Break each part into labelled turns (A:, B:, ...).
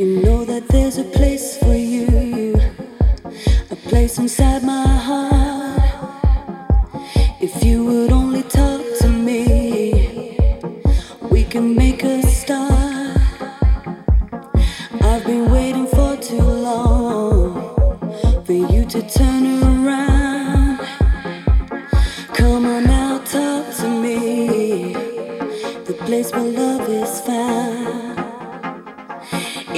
A: You know that there's a place for you, a place inside my heart. If you would only talk to me, we can make a start. I've been waiting for too long for you to turn around. Come on now, talk to me, the place where love is found.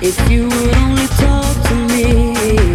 A: If you would only talk to me,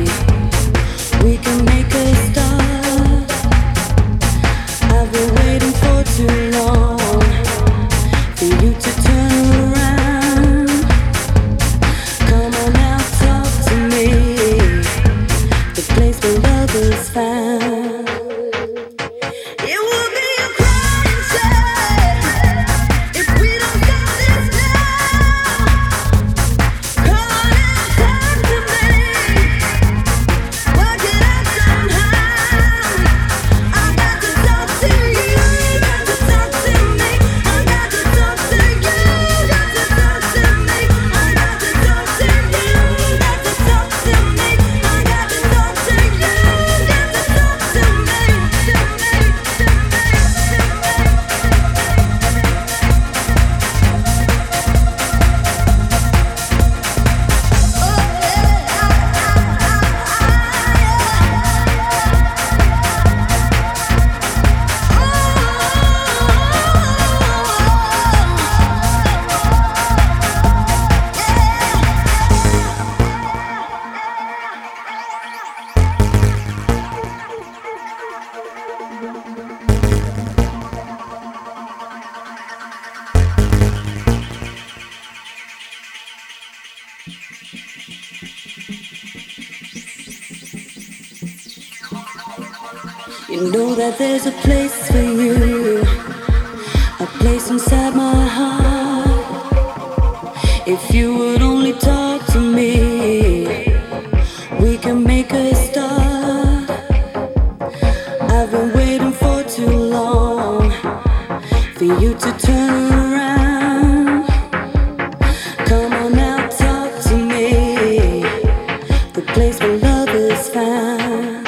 A: You know that there's a place for you, a place inside my heart. If you would only talk to me, we can make a start. I've been waiting for too long for you to turn around. Come on now, talk to me, the place where love is found.